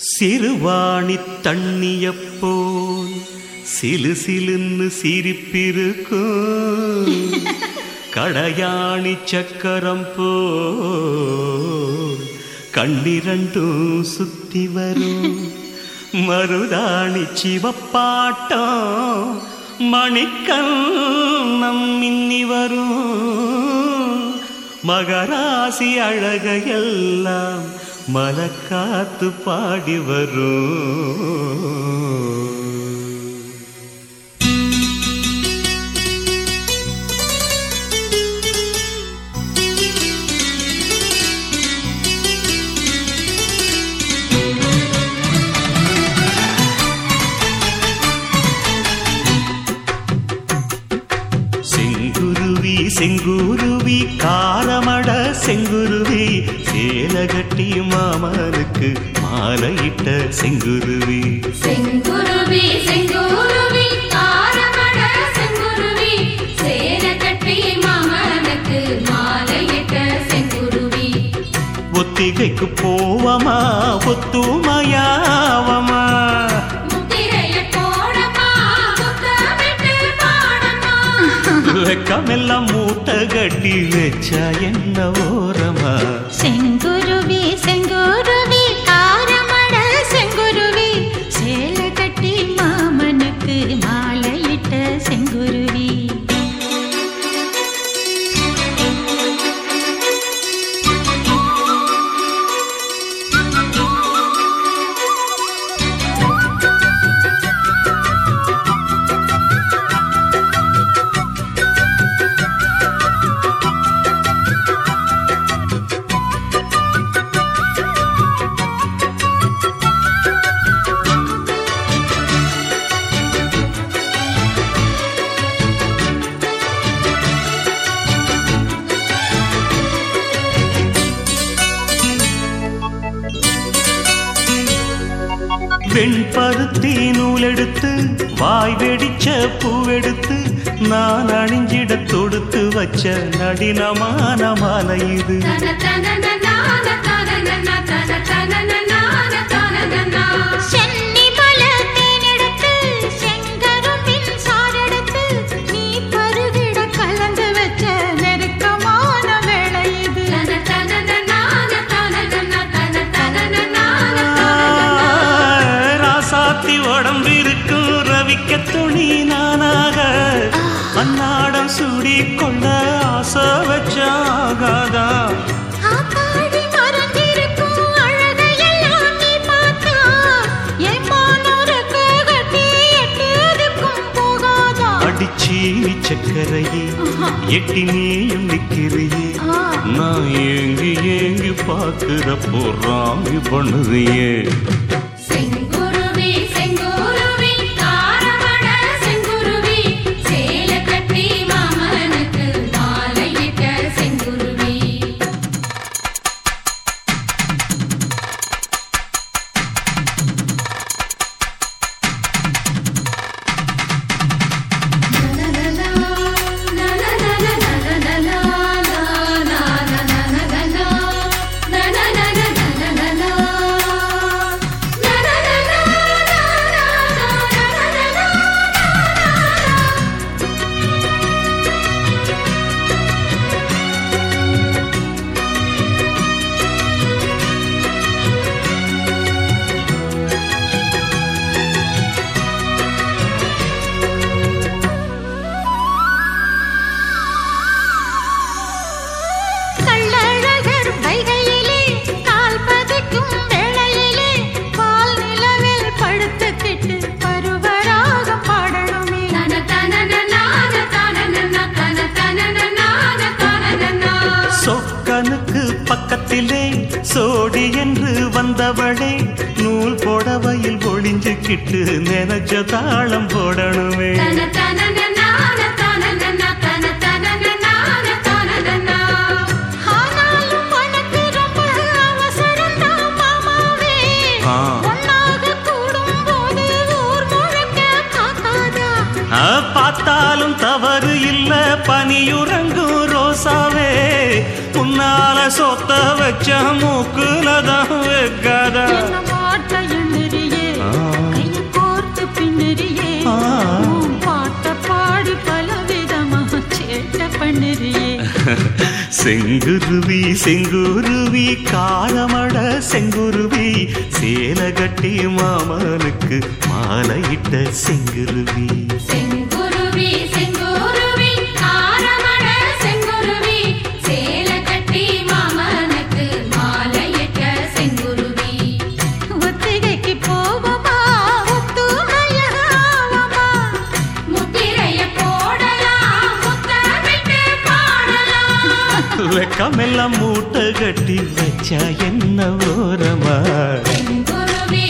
சிறுவாணி தண்ணியப்போல் சிலு சிலுன்னு சிரிப்பிருக்கும். கடையாணி சக்கரம் போல் கண்ணிரண்டும் சுத்தி வரும். மருதாணி சிவப்பாட்டம் மணிக்கண்ணம் மின்னி வரும். மகராசி அழகையெல்லாம் மலக்காத்து பாடி வரும். செங்குருவி செங்குருவி காரமட செங்குருவி சேலகட்ட மாமனுக்கு மாலையிட்ட செங்குருவி. செங்குருவி செங்குருவி ஆரமட செங்குருவி. சேர கட்டி மாமனுக்கு மாலையிட்ட செங்குருவி. ஒத்திகைக்கு போவமா ஒத்துமையாவமா? வெக்கமெல்லாம் மூட்டை கட்டி வச்சா என்ன ஓரமா? வெண்பருத்தி நூலெடுத்து வாய் வெடிச்ச பூவெடுத்து நான் அணிஞ்சிட தொடுத்து வச்ச நடினமான மாலை இது. தன ராசாத்தி உடம்பிருக்கும் ரவிக்க துணி நானாக. அன்னாடம் சூடி கொள்ள ஆசை வச்சாகாதா. அடிச்சி சக்கரையே எட்டி நீயும் நிக்கிறியே. நான் ஏங்கி ஏங்கி பாக்குறப்போ ராமி பண்ணுறியே. சோடி என்று வந்தவளே நூல் புடவையில் ஒளிஞ்சுக்கிட்டு நினைச்ச தாளம் போடணுமே. ஆனாலும் உனக்கு ரொம்ப அவசரம்தான் சொத்த வச்ச மூக்குல தான் வைக்காத செங்குருவி செங்குருவி காலமட செங்குருவி சேலை கட்டி மாமனுக்கு மாலையிட்ட செங்குருவி. செங்கு வெக்கமெல்லாம் மூட்டை கட்டி வச்சா என்ன ஓரமா? செங்குருவி